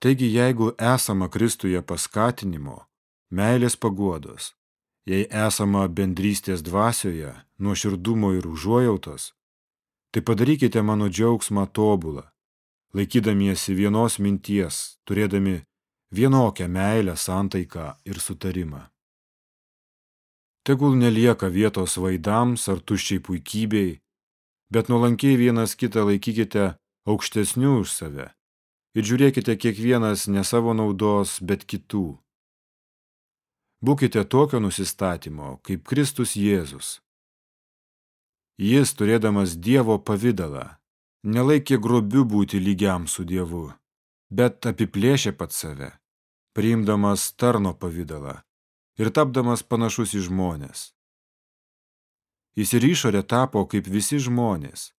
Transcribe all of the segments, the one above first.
Taigi, jeigu esama Kristuje paskatinimo, meilės paguodos, jei esama bendrystės dvasioje, nuoširdumo ir užuojautos, tai padarykite mano džiaugsmą tobulą, laikydamiesi vienos minties, turėdami vienokią meilę, santaiką ir sutarimą. Tegul nelieka vietos vaidams ar tuščiai puikybei, bet nuolankiai vienas kitą laikykite aukštesnių už save ir žiūrėkite kiekvienas ne savo naudos, bet kitų. Būkite tokio nusistatymo, kaip Kristus Jėzus. Jis, turėdamas Dievo pavydalą, nelaikė grobiu būti lygiam su Dievu, bet apiplėšė pat save, priimdamas tarno pavydalą ir tapdamas panašus į žmonės. Jis ir išorė tapo kaip visi žmonės,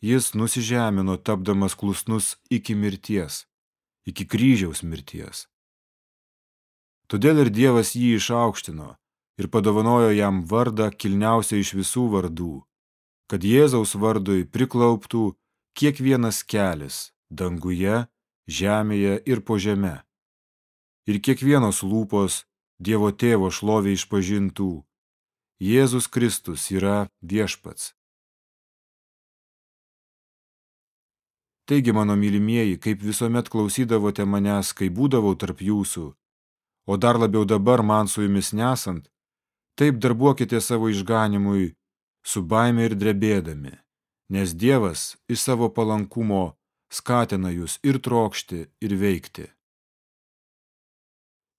Jis nusižemino, tapdamas klusnus iki mirties, iki kryžiaus mirties. Todėl ir Dievas jį išaukštino ir padovanojo jam vardą kilniausią iš visų vardų, kad Jėzaus vardui priklauptų kiekvienas kelis danguje, žemėje ir po žeme. Ir kiekvienos lūpos Dievo tėvo šlovė išpažintų. Jėzus Kristus yra viešpats. Taigi, mano mylimieji, kaip visuomet klausydavote manęs, kai būdavau tarp jūsų, o dar labiau dabar man su jumis nesant, taip darbuokite savo išganimui su baime ir drebėdami, nes Dievas iš savo palankumo skatina jūs ir trokšti, ir veikti.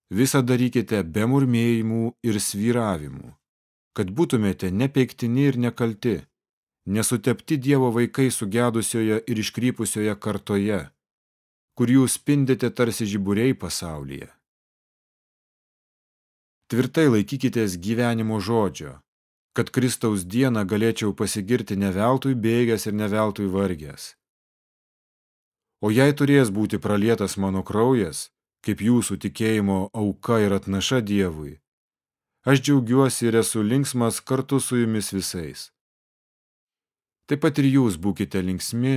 Visą darykite be murmėjimų ir svyravimų, kad būtumėte nepeiktini ir nekalti, nesutepti Dievo vaikai sugedusioje ir iškrypusioje kartoje, kur jūs spindite tarsi žiburiai pasaulyje. Tvirtai laikykitės gyvenimo žodžio, kad Kristaus dieną galėčiau pasigirti ne veltui bėgęs ir ne veltui vargęs. O jei turės būti pralietas mano kraujas, kaip jūsų tikėjimo auka ir atnaša Dievui, aš džiaugiuosi ir esu linksmas kartu su jumis visais. Taip pat ir jūs būkite linksmi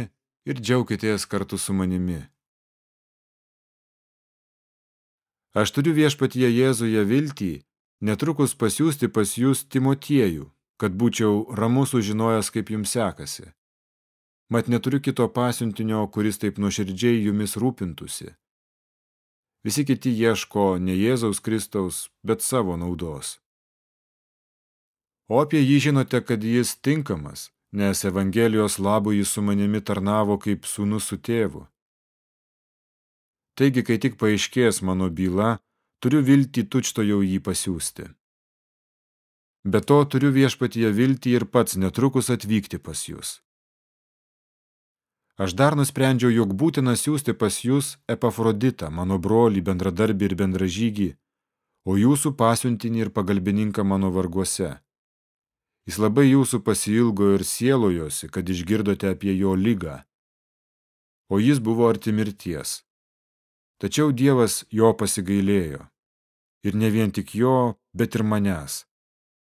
ir džiaukitės kartu su manimi. Aš turiu viešpatyje Jėzuje viltį, netrukus pasiūsti pas jūs Timotiejų, kad būčiau ramus sužinojęs, kaip jums sekasi. Mat neturiu kito pasiuntinio, kuris taip nuoširdžiai jumis rūpintusi. Visi kiti ieško ne Jėzaus Kristaus, bet savo naudos. O apie jį žinote, kad jis tinkamas, nes Evangelijos labui jis su manimi tarnavo kaip sūnus su tėvu. Taigi, kai tik paaiškės mano byla, turiu viltį tučto jau jį pasiūsti. Be to turiu viešpatyje viltį ir pats netrukus atvykti pas jūs. Aš dar nusprendžiau, jog būtina siūsti pas jūs Epafroditą, mano brolį, bendradarbį ir bendražygį, o jūsų pasiuntinį ir pagalbininką mano varguose. Jis labai jūsų pasilgo ir sielojosi, kad išgirdote apie jo lygą. O jis buvo arti mirties. Tačiau Dievas jo pasigailėjo. Ir ne vien tik jo, bet ir manęs,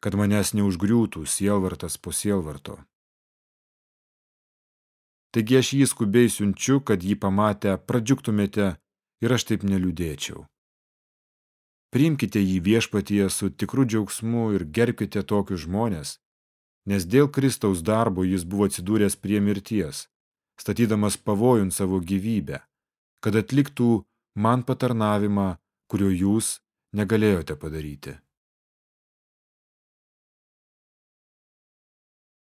kad manęs neužgriūtų sielvartas po sielvarto. Taigi aš jį skubiai siunčiu, kad jį pamatę pradžiuktumėte ir aš taip neliūdėčiau. Priimkite jį viešpatyje su tikru džiaugsmu ir gerbkite tokius žmonės, nes dėl Kristaus darbo jis buvo atsidūręs prie mirties, statydamas pavojun savo gyvybę, kad atliktų man patarnavimą, kurio jūs negalėjote padaryti.